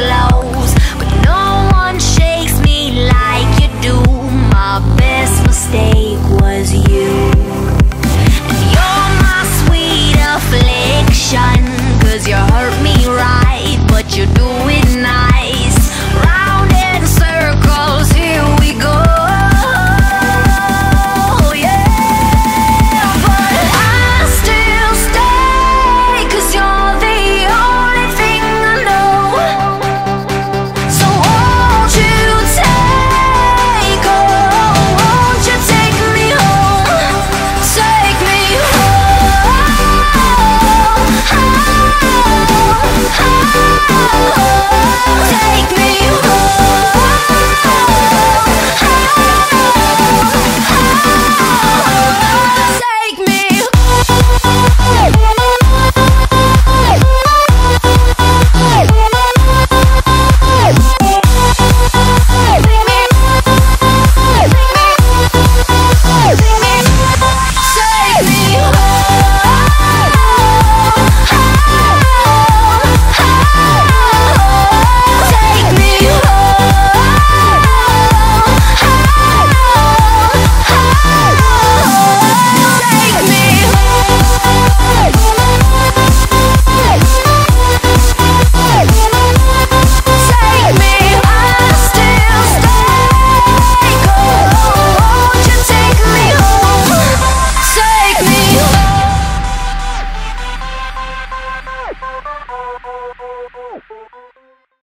la.